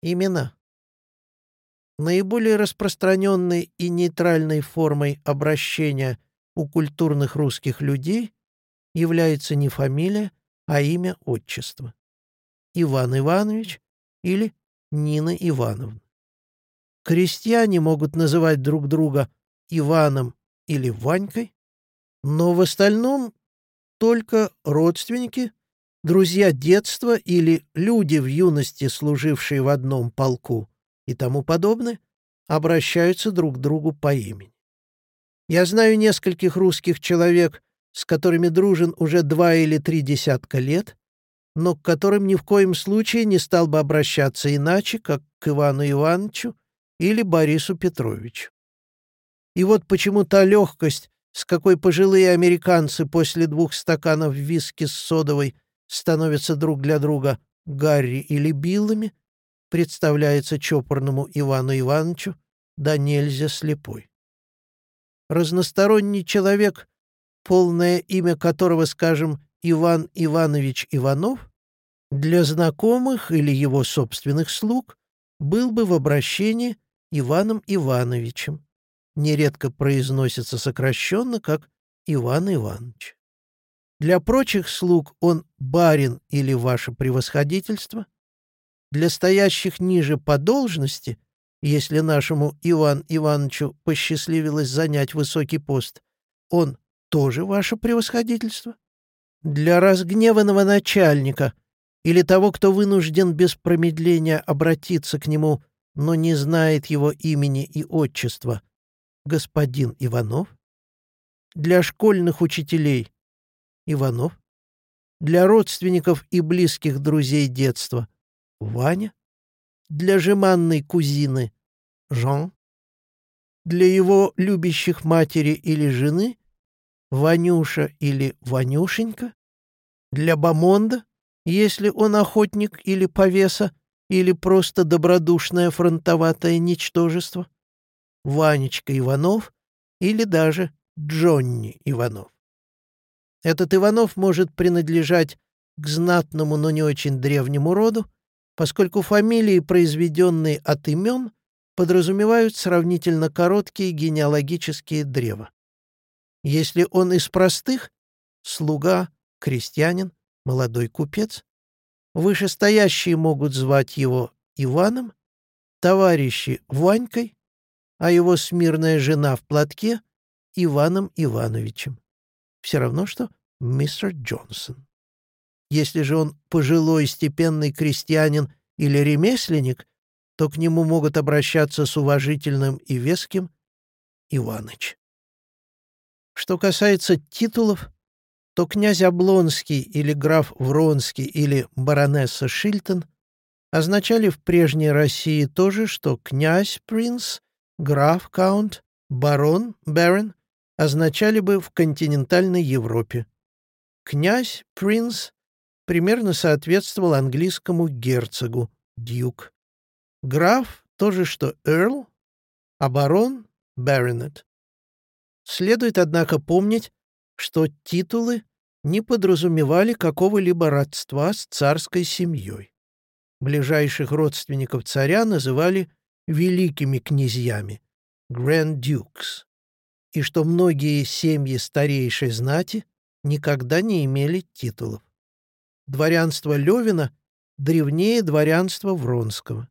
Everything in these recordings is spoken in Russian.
Имена. Наиболее распространенной и нейтральной формой обращения у культурных русских людей является не фамилия, а имя отчества. Иван Иванович или Нина Ивановна. Крестьяне могут называть друг друга Иваном или Ванькой, но в остальном только родственники, друзья детства или люди в юности, служившие в одном полку и тому подобное, обращаются друг к другу по имени. Я знаю нескольких русских человек, с которыми дружен уже два или три десятка лет, но к которым ни в коем случае не стал бы обращаться иначе, как к Ивану Ивановичу или Борису Петровичу. И вот почему та легкость, с какой пожилые американцы после двух стаканов виски с содовой становятся друг для друга Гарри или Биллами, представляется чопорному Ивану Ивановичу, да нельзя слепой. Разносторонний человек, полное имя которого, скажем, Иван Иванович Иванов, для знакомых или его собственных слуг был бы в обращении Иваном Ивановичем. Нередко произносится сокращенно как Иван Иванович. Для прочих слуг он барин или ваше превосходительство. Для стоящих ниже по должности, если нашему Иван Ивановичу посчастливилось занять высокий пост, он тоже ваше превосходительство. Для разгневанного начальника или того, кто вынужден без промедления обратиться к нему но не знает его имени и отчества, господин Иванов? Для школьных учителей Иванов? Для родственников и близких друзей детства Ваня? Для жеманной кузины Жан? Для его любящих матери или жены Ванюша или Ванюшенька? Для Бамонда, если он охотник или повеса, или просто добродушное фронтоватое ничтожество? Ванечка Иванов или даже Джонни Иванов? Этот Иванов может принадлежать к знатному, но не очень древнему роду, поскольку фамилии, произведенные от имен, подразумевают сравнительно короткие генеалогические древа. Если он из простых — слуга, крестьянин, молодой купец, Вышестоящие могут звать его Иваном, товарищи — Ванькой, а его смирная жена в платке — Иваном Ивановичем. Все равно, что мистер Джонсон. Если же он пожилой степенный крестьянин или ремесленник, то к нему могут обращаться с уважительным и веским Иваныч. Что касается титулов, то князь Облонский или граф Вронский или баронесса Шильтон означали в прежней России то же, что князь, принц, граф, каунт, барон, барон означали бы в континентальной Европе. Князь, принц примерно соответствовал английскому герцогу, дюк. Граф — то же, что эрл, а барон — баронет. Следует, однако, помнить, что титулы не подразумевали какого-либо родства с царской семьей. Ближайших родственников царя называли великими князьями, Grand Dukes, и что многие семьи старейшей знати никогда не имели титулов. Дворянство Левина древнее дворянства Вронского.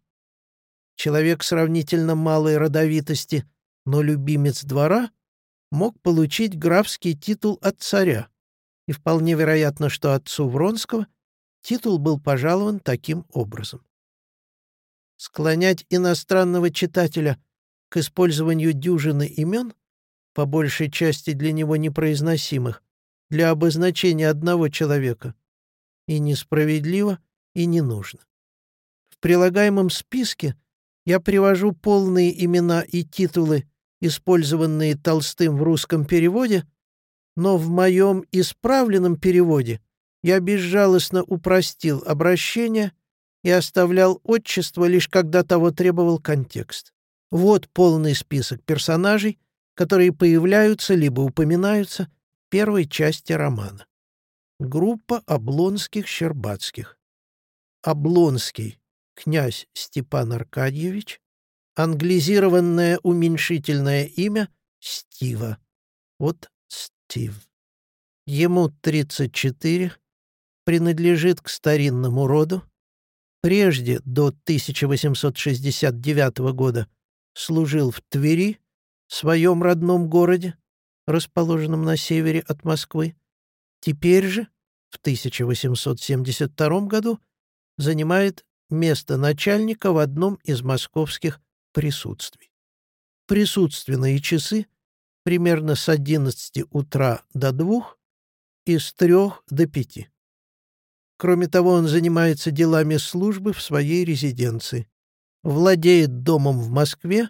Человек сравнительно малой родовитости, но любимец двора, мог получить графский титул от царя, и вполне вероятно, что отцу Вронского титул был пожалован таким образом. Склонять иностранного читателя к использованию дюжины имен, по большей части для него непроизносимых, для обозначения одного человека, и несправедливо, и не нужно. В прилагаемом списке я привожу полные имена и титулы, использованные Толстым в русском переводе, но в моем исправленном переводе я безжалостно упростил обращение и оставлял отчество лишь когда того требовал контекст. Вот полный список персонажей, которые появляются либо упоминаются в первой части романа. Группа Облонских-Щербатских. Облонский князь Степан Аркадьевич, англизированное уменьшительное имя Стива. Вот Стив. Ему 34, принадлежит к старинному роду. Прежде, до 1869 года, служил в Твери, своем родном городе, расположенном на севере от Москвы. Теперь же, в 1872 году, занимает место начальника в одном из московских присутствий. Присутственные часы примерно с 11 утра до 2 и с 3 до 5. Кроме того, он занимается делами службы в своей резиденции, владеет домом в Москве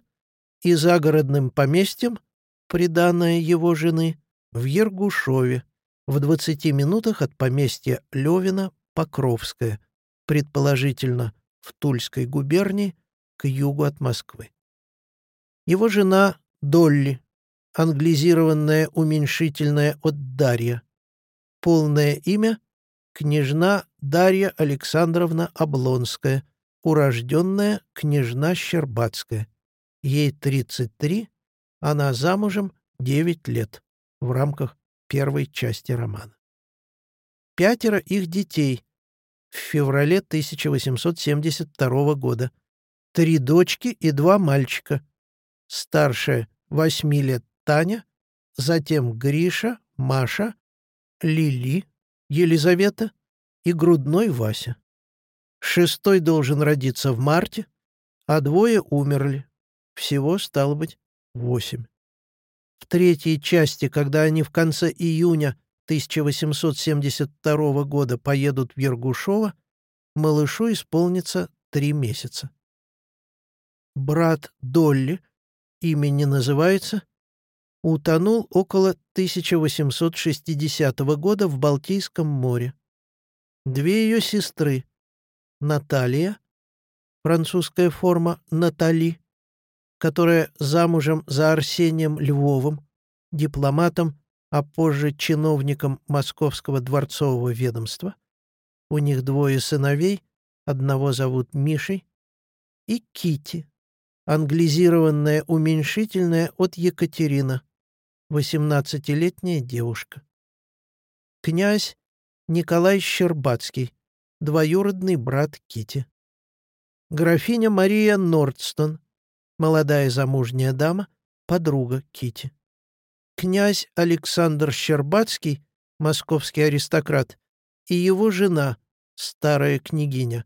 и загородным поместьем, приданное его жены, в Ергушове, в 20 минутах от поместья Левина Покровское, предположительно в Тульской губернии, к югу от Москвы. Его жена Долли, англизированное уменьшительное от Дарья. Полное имя — княжна Дарья Александровна Облонская, урожденная княжна Щербатская. Ей 33, она замужем 9 лет в рамках первой части романа. Пятеро их детей в феврале 1872 года. Три дочки и два мальчика. Старшая — 8 лет Таня, затем Гриша, Маша, Лили, Елизавета и грудной Вася. Шестой должен родиться в марте, а двое умерли. Всего, стало быть, восемь. В третьей части, когда они в конце июня 1872 года поедут в Ергушово, малышу исполнится три месяца. Брат Долли, имя не называется, утонул около 1860 года в Балтийском море. Две ее сестры, Наталья, французская форма Натали, которая замужем за Арсением Львовым, дипломатом, а позже чиновником Московского дворцового ведомства. У них двое сыновей, одного зовут Мишей, и Кити, англизированная уменьшительная от Екатерина, 18-летняя девушка. Князь Николай Щербацкий, двоюродный брат Кити. Графиня Мария Нордстон, молодая замужняя дама, подруга Кити. Князь Александр Щербацкий, московский аристократ, и его жена, старая княгиня,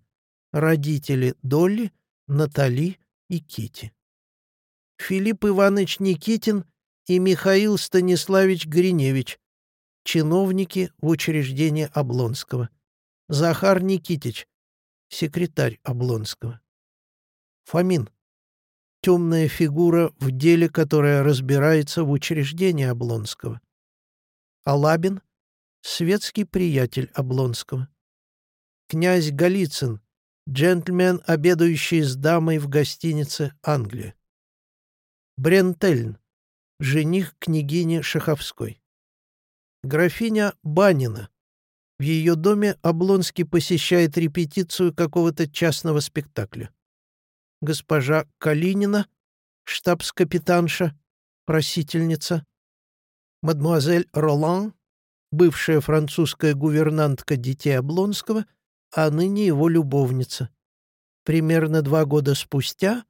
родители Долли, Натали и Кити. Филипп Иванович Никитин и Михаил Станиславич Гриневич, чиновники в учреждении Облонского. Захар Никитич, секретарь Облонского. Фомин. Темная фигура в деле, которая разбирается в учреждении Облонского. Алабин. Светский приятель Облонского. Князь Голицын. Джентльмен, обедающий с дамой в гостинице «Англия». Брентельн жених княгини Шаховской. Графиня Банина. В ее доме Облонский посещает репетицию какого-то частного спектакля. Госпожа Калинина, штабс-капитанша, просительница. Мадемуазель Ролан, бывшая французская гувернантка детей Облонского, а ныне его любовница. Примерно два года спустя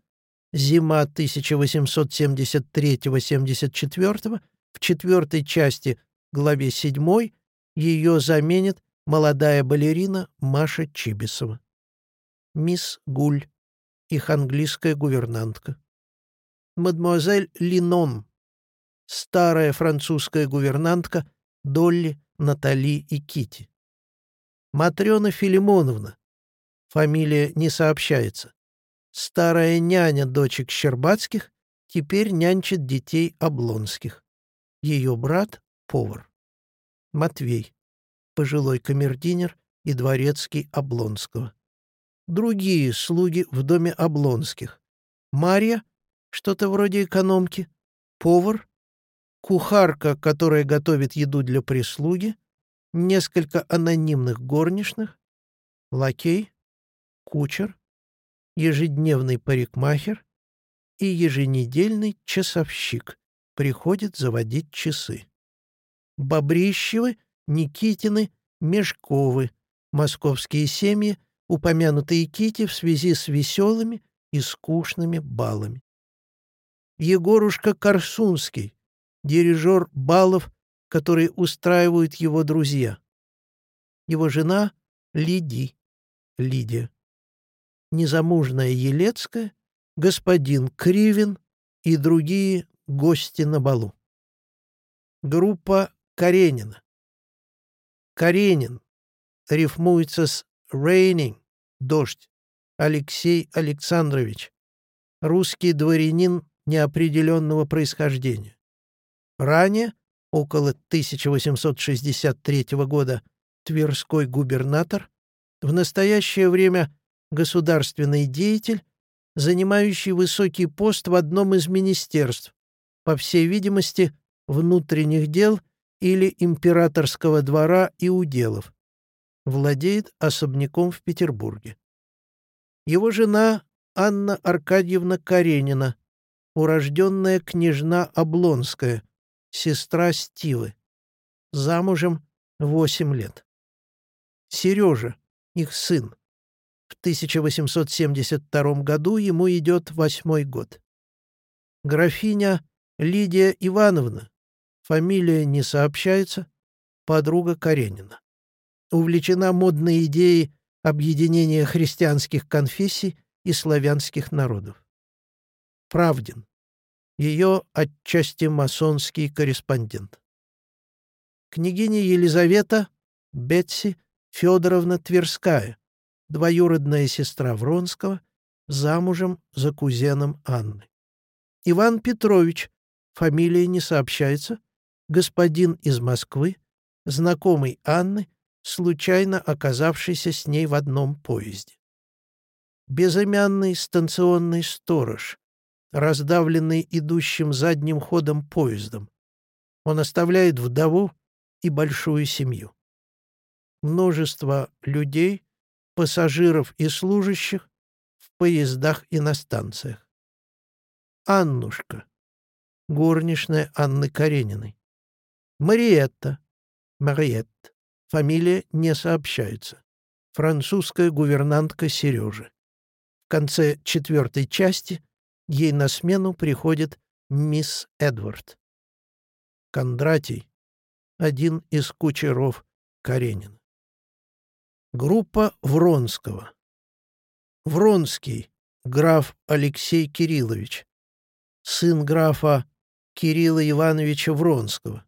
Зима 1873-74 в четвертой части, главе 7, ее заменит молодая балерина Маша Чибисова. Мисс Гуль, их английская гувернантка. Мадемуазель Линон, старая французская гувернантка Долли, Натали и Кити. Матрена Филимоновна, фамилия не сообщается, Старая няня дочек Щербацких теперь нянчит детей Облонских. Ее брат — повар. Матвей, пожилой камердинер и дворецкий Облонского. Другие слуги в доме Облонских. Марья, что-то вроде экономки, повар, кухарка, которая готовит еду для прислуги, несколько анонимных горничных, лакей, кучер, ежедневный парикмахер и еженедельный часовщик приходит заводить часы. Бобрищевы, Никитины, Мешковы, московские семьи, упомянутые Кити в связи с веселыми и скучными балами. Егорушка Корсунский, дирижер балов, которые устраивают его друзья. Его жена Лиди, Лидия. Незамужная Елецкая, господин Кривин и другие гости на балу. Группа Каренина. Каренин рифмуется с raining — дождь. Алексей Александрович. Русский дворянин неопределенного происхождения. Ранее, около 1863 года, Тверской губернатор, в настоящее время государственный деятель, занимающий высокий пост в одном из министерств, по всей видимости, внутренних дел или императорского двора и уделов. Владеет особняком в Петербурге. Его жена Анна Аркадьевна Каренина, урожденная княжна Облонская, сестра Стивы. Замужем восемь лет. Сережа, их сын. В 1872 году ему идет восьмой год. Графиня Лидия Ивановна, фамилия не сообщается, подруга Каренина. Увлечена модной идеей объединения христианских конфессий и славянских народов. Правдин. Ее отчасти масонский корреспондент. Княгиня Елизавета, Бетси Федоровна Тверская, двоюродная сестра Вронского, замужем за кузеном Анны. Иван Петрович, фамилия не сообщается, господин из Москвы, знакомый Анны, случайно оказавшийся с ней в одном поезде. Безымянный станционный сторож, раздавленный идущим задним ходом поездом. Он оставляет вдову и большую семью. Множество людей, пассажиров и служащих в поездах и на станциях. Аннушка, горничная Анны Карениной. Мариетта, Мариетт, фамилия не сообщается. Французская гувернантка Сережи. В конце четвертой части ей на смену приходит мисс Эдвард. Кондратий, один из кучеров Каренина. Группа Вронского. Вронский, граф Алексей Кириллович, сын графа Кирилла Ивановича Вронского,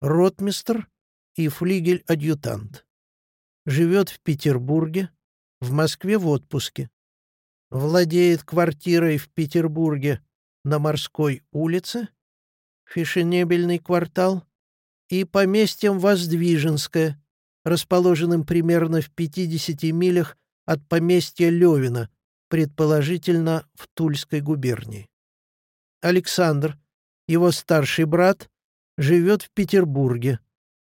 ротмистр и флигель-адъютант. Живет в Петербурге, в Москве в отпуске. Владеет квартирой в Петербурге на Морской улице, фешенебельный квартал, и поместьем Воздвиженское, расположенным примерно в 50 милях от поместья Левина, предположительно в Тульской губернии. Александр, его старший брат, живет в Петербурге,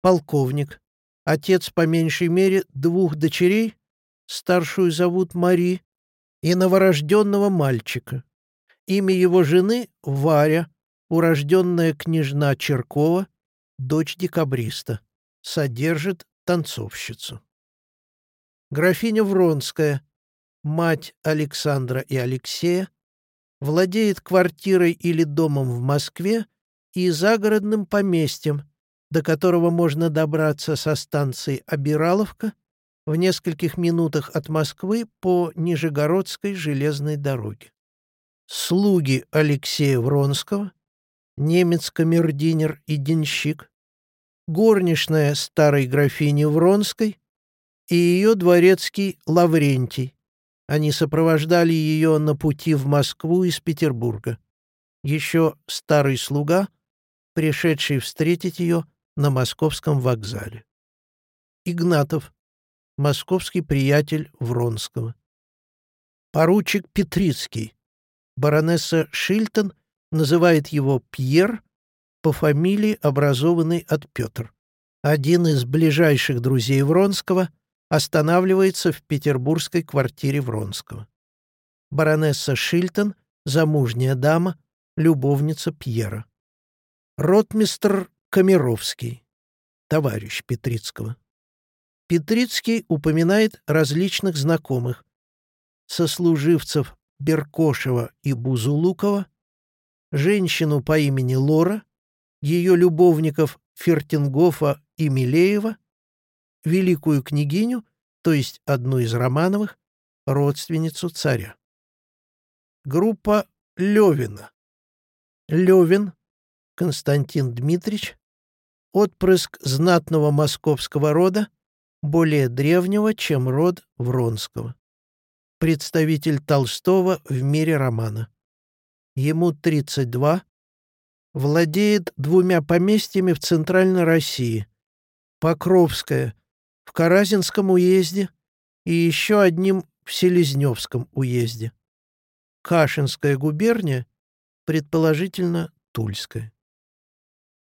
полковник, отец по меньшей мере двух дочерей, старшую зовут Мари, и новорожденного мальчика. Имя его жены — Варя, урожденная княжна Черкова, дочь декабриста, содержит танцовщицу. Графиня Вронская, мать Александра и Алексея, владеет квартирой или домом в Москве и загородным поместьем, до которого можно добраться со станции Обираловка в нескольких минутах от Москвы по Нижегородской железной дороге. Слуги Алексея Вронского, немец-камердинер и денщик, горничная старой графини Вронской и ее дворецкий Лаврентий. Они сопровождали ее на пути в Москву из Петербурга. Еще старый слуга, пришедший встретить ее на московском вокзале. Игнатов, московский приятель Вронского. Поручик Петрицкий. Баронесса Шильтон называет его Пьер по фамилии, образованный от Петр. Один из ближайших друзей Вронского останавливается в петербургской квартире Вронского. баронесса Шильтон, замужняя дама, любовница Пьера. Ротмистр Камеровский, товарищ Петрицкого. Петрицкий упоминает различных знакомых, сослуживцев Беркошева и Бузулукова, женщину по имени Лора, ее любовников Фертингофа и Милеева, великую княгиню, то есть одну из Романовых, родственницу царя. Группа Левина. Левин Константин Дмитрич, отпрыск знатного московского рода, более древнего, чем род Вронского. Представитель Толстого в мире романа. Ему 32, владеет двумя поместьями в Центральной России. Покровское в Каразинском уезде и еще одним в Селезневском уезде. Кашинская губерния, предположительно, Тульская.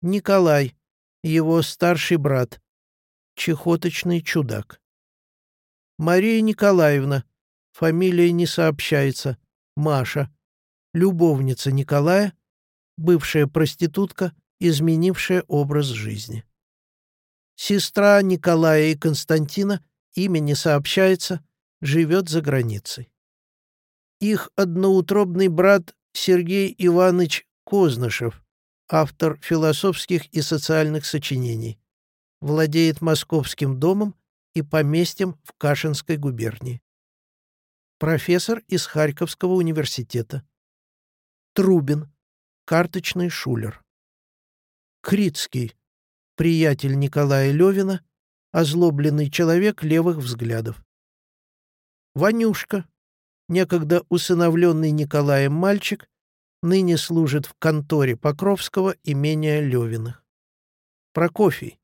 Николай, его старший брат, чехоточный чудак. Мария Николаевна, фамилия не сообщается, Маша, любовница Николая, бывшая проститутка, изменившая образ жизни. Сестра Николая и Константина, имя не сообщается, живет за границей. Их одноутробный брат Сергей Иванович Кознышев, автор философских и социальных сочинений, владеет московским домом и поместьем в Кашинской губернии. Профессор из Харьковского университета. Трубин, карточный шулер. Крицкий, приятель Николая Левина, озлобленный человек левых взглядов. Ванюшка, некогда усыновленный Николаем мальчик, ныне служит в конторе Покровского имения Левиных. Прокофий,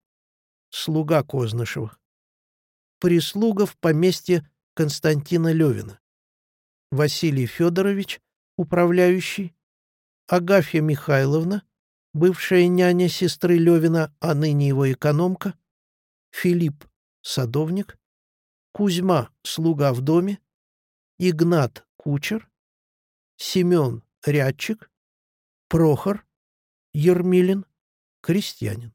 слуга Кознышевых. Прислуга в поместье Константина Левина. Василий Федорович, управляющий. Агафья Михайловна, бывшая няня сестры Левина, а ныне его экономка. Филипп, садовник. Кузьма, слуга в доме. Игнат, кучер. Семен, Рядчик, Прохор, Ермилин, крестьянин.